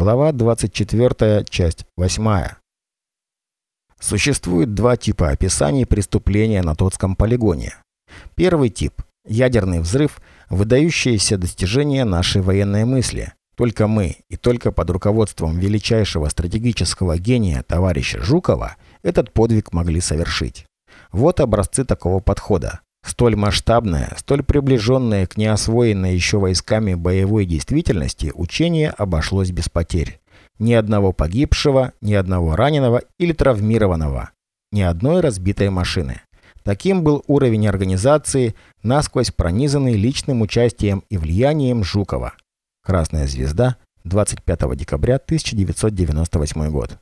Глава 24, часть 8. Существует два типа описаний преступления на Тотском полигоне. Первый тип – ядерный взрыв, выдающееся достижение нашей военной мысли. Только мы и только под руководством величайшего стратегического гения товарища Жукова этот подвиг могли совершить. Вот образцы такого подхода. Столь масштабное, столь приближенное к неосвоенной еще войсками боевой действительности учение обошлось без потерь. Ни одного погибшего, ни одного раненого или травмированного, ни одной разбитой машины. Таким был уровень организации, насквозь пронизанный личным участием и влиянием Жукова. Красная звезда, 25 декабря 1998 год.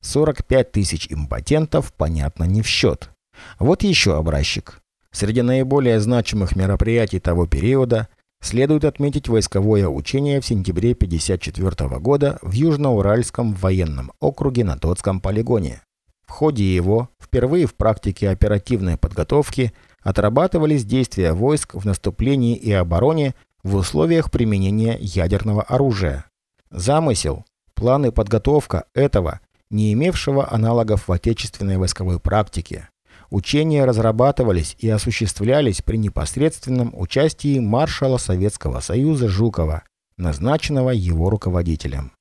45 тысяч импотентов, понятно, не в счет. Вот еще образчик. Среди наиболее значимых мероприятий того периода следует отметить войсковое учение в сентябре 1954 года в Южноуральском военном округе на Тотском полигоне. В ходе его, впервые в практике оперативной подготовки, отрабатывались действия войск в наступлении и обороне в условиях применения ядерного оружия. Замысел, планы подготовка этого, не имевшего аналогов в отечественной войсковой практике, Учения разрабатывались и осуществлялись при непосредственном участии маршала Советского Союза Жукова, назначенного его руководителем.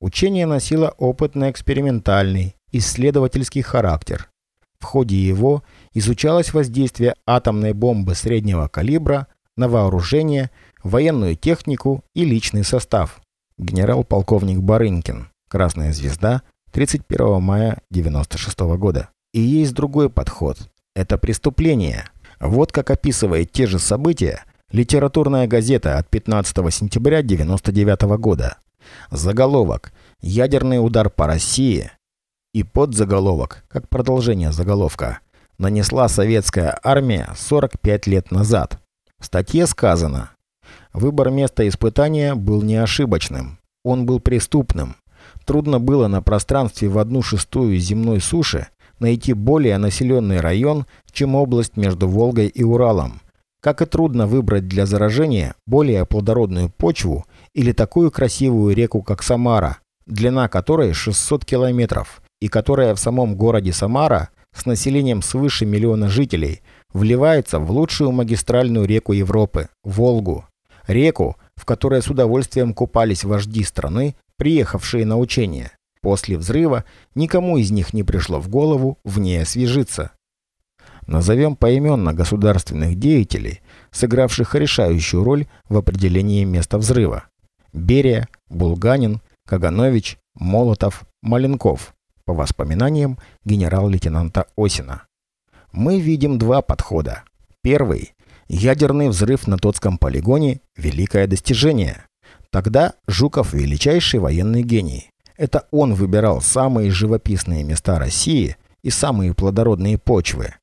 Учение носило опытно-экспериментальный, исследовательский характер. В ходе его изучалось воздействие атомной бомбы среднего калибра на вооружение, военную технику и личный состав. Генерал-полковник Барынкин. Красная звезда. 31 мая 1996 года. И есть другой подход. Это преступление. Вот как описывает те же события литературная газета от 15 сентября 1999 года. Заголовок «Ядерный удар по России» и подзаголовок, как продолжение заголовка, нанесла советская армия 45 лет назад. В статье сказано, выбор места испытания был не ошибочным, он был преступным. Трудно было на пространстве в одну шестую земной суши найти более населенный район, чем область между Волгой и Уралом. Как и трудно выбрать для заражения более плодородную почву или такую красивую реку, как Самара, длина которой 600 километров, и которая в самом городе Самара с населением свыше миллиона жителей вливается в лучшую магистральную реку Европы – Волгу. Реку, в которой с удовольствием купались вожди страны, приехавшие на учения. После взрыва никому из них не пришло в голову в ней освежиться. Назовем поименно государственных деятелей, сыгравших решающую роль в определении места взрыва. Берия, Булганин, Каганович, Молотов, Маленков, по воспоминаниям генерал-лейтенанта Осина. Мы видим два подхода. Первый – ядерный взрыв на Тотском полигоне – великое достижение. Тогда Жуков – величайший военный гений. Это он выбирал самые живописные места России и самые плодородные почвы.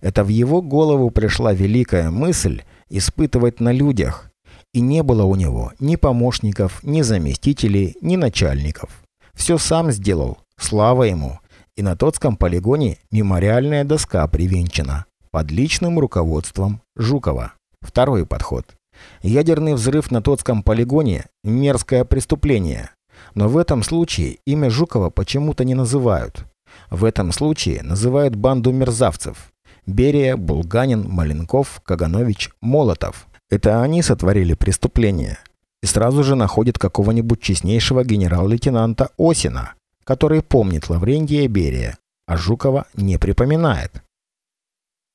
Это в его голову пришла великая мысль испытывать на людях, и не было у него ни помощников, ни заместителей, ни начальников. Все сам сделал, слава ему. И на Тотском полигоне мемориальная доска привинчена под личным руководством Жукова. Второй подход. Ядерный взрыв на Тотском полигоне – мерзкое преступление, но в этом случае имя Жукова почему-то не называют. В этом случае называют банду мерзавцев. Берия, Булганин, Маленков, Каганович, Молотов. Это они сотворили преступление. И сразу же находят какого-нибудь честнейшего генерал-лейтенанта Осина, который помнит Лаврентия Берия, а Жукова не припоминает.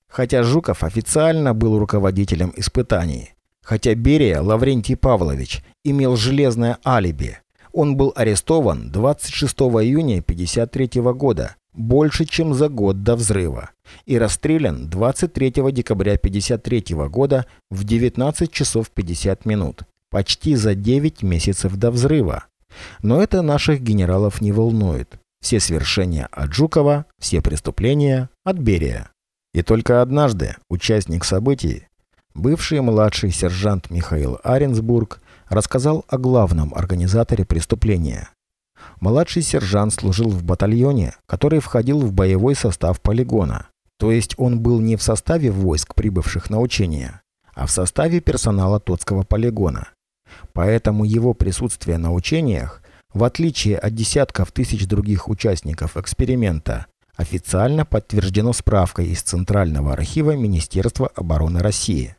Хотя Жуков официально был руководителем испытаний, хотя Берия Лаврентий Павлович имел железное алиби, он был арестован 26 июня 1953 года, больше чем за год до взрыва, и расстрелян 23 декабря 1953 года в 19 часов 50 минут, почти за 9 месяцев до взрыва. Но это наших генералов не волнует. Все свершения от Жукова, все преступления от Берия. И только однажды участник событий, бывший младший сержант Михаил Аренсбург, рассказал о главном организаторе преступления. Младший сержант служил в батальоне, который входил в боевой состав полигона. То есть он был не в составе войск, прибывших на учения, а в составе персонала Тотского полигона. Поэтому его присутствие на учениях в отличие от десятков тысяч других участников эксперимента, официально подтверждено справкой из Центрального архива Министерства обороны России.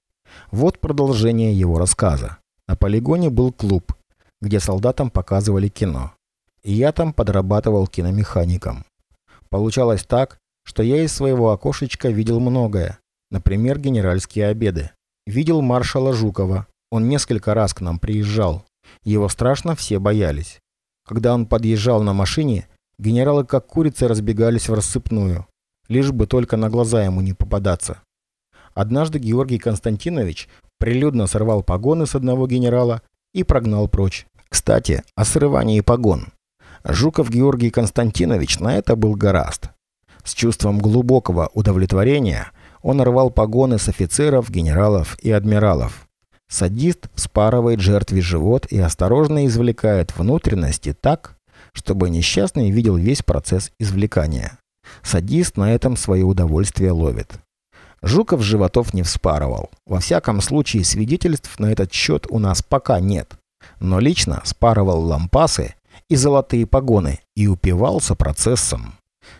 Вот продолжение его рассказа. На полигоне был клуб, где солдатам показывали кино. И я там подрабатывал киномехаником. Получалось так, что я из своего окошечка видел многое. Например, генеральские обеды. Видел маршала Жукова. Он несколько раз к нам приезжал. Его страшно все боялись. Когда он подъезжал на машине, генералы как курицы разбегались в рассыпную. Лишь бы только на глаза ему не попадаться. Однажды Георгий Константинович прилюдно сорвал погоны с одного генерала и прогнал прочь. Кстати, о срывании погон. Жуков Георгий Константинович на это был гораст. С чувством глубокого удовлетворения он рвал погоны с офицеров, генералов и адмиралов. Садист спарывает жертве живот и осторожно извлекает внутренности так, чтобы несчастный видел весь процесс извлекания. Садист на этом свое удовольствие ловит. Жуков животов не вспарывал. Во всяком случае, свидетельств на этот счет у нас пока нет. Но лично спарывал лампасы и золотые погоны и упивался процессом.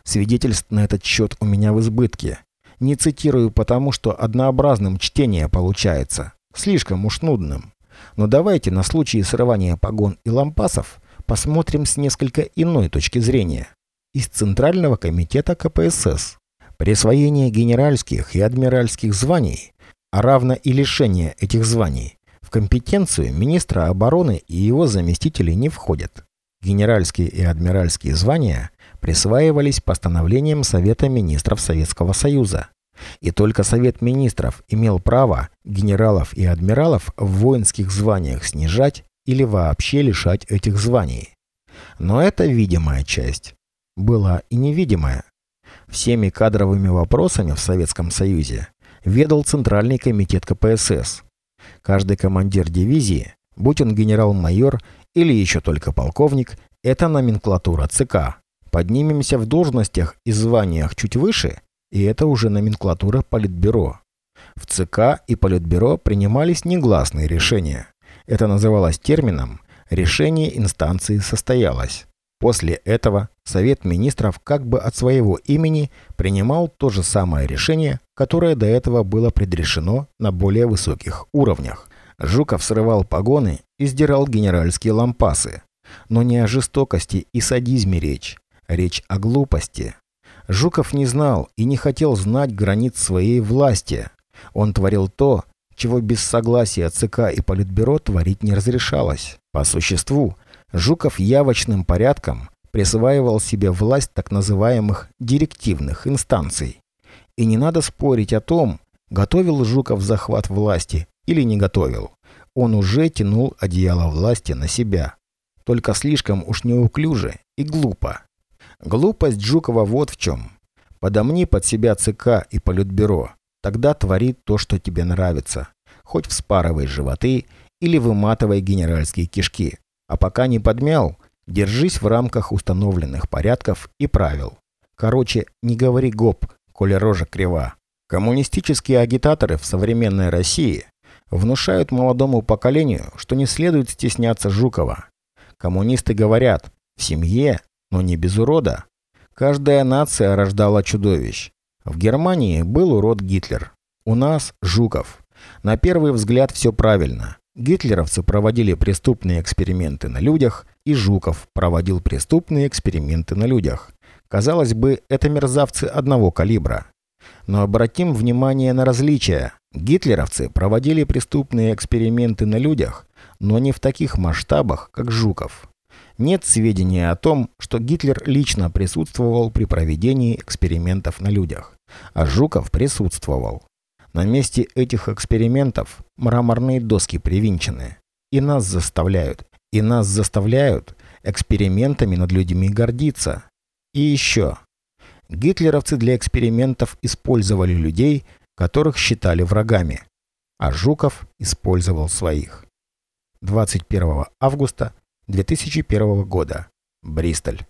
Свидетельств на этот счет у меня в избытке. Не цитирую потому, что однообразным чтение получается. Слишком уж нудным. Но давайте на случай срывания погон и лампасов посмотрим с несколько иной точки зрения. Из Центрального комитета КПСС. Присвоение генеральских и адмиральских званий, а равно и лишение этих званий, в компетенцию министра обороны и его заместителей не входят. Генеральские и адмиральские звания присваивались постановлением Совета министров Советского Союза. И только Совет министров имел право генералов и адмиралов в воинских званиях снижать или вообще лишать этих званий. Но это видимая часть. Была и невидимая. Всеми кадровыми вопросами в Советском Союзе ведал Центральный комитет КПСС. Каждый командир дивизии, будь он генерал-майор или еще только полковник, это номенклатура ЦК. Поднимемся в должностях и званиях чуть выше, и это уже номенклатура Политбюро. В ЦК и Политбюро принимались негласные решения. Это называлось термином «решение инстанции состоялось». После этого Совет Министров как бы от своего имени принимал то же самое решение, которое до этого было предрешено на более высоких уровнях. Жуков срывал погоны и сдирал генеральские лампасы. Но не о жестокости и садизме речь, речь о глупости. Жуков не знал и не хотел знать границ своей власти. Он творил то, чего без согласия ЦК и Политбюро творить не разрешалось. По существу, Жуков явочным порядком присваивал себе власть так называемых директивных инстанций. И не надо спорить о том, готовил Жуков захват власти или не готовил. Он уже тянул одеяло власти на себя. Только слишком уж неуклюже и глупо. Глупость Жукова вот в чем. Подомни под себя ЦК и Политбюро. Тогда твори то, что тебе нравится. Хоть вспарывай животы или выматывай генеральские кишки. А пока не подмял, держись в рамках установленных порядков и правил. Короче, не говори гоп, коли рожа крива. Коммунистические агитаторы в современной России внушают молодому поколению, что не следует стесняться Жукова. Коммунисты говорят, в семье, но не без урода. Каждая нация рождала чудовищ. В Германии был урод Гитлер. У нас Жуков. На первый взгляд все правильно. Гитлеровцы проводили преступные эксперименты на людях, и Жуков проводил преступные эксперименты на людях. Казалось бы, это мерзавцы одного калибра. Но обратим внимание на различия. Гитлеровцы проводили преступные эксперименты на людях, но не в таких масштабах, как Жуков. Нет сведения о том, что Гитлер лично присутствовал при проведении экспериментов на людях, а Жуков присутствовал. На месте этих экспериментов мраморные доски привинчены. И нас заставляют, и нас заставляют экспериментами над людьми гордиться. И еще. Гитлеровцы для экспериментов использовали людей, которых считали врагами, а Жуков использовал своих. 21 августа 2001 года. Бристоль.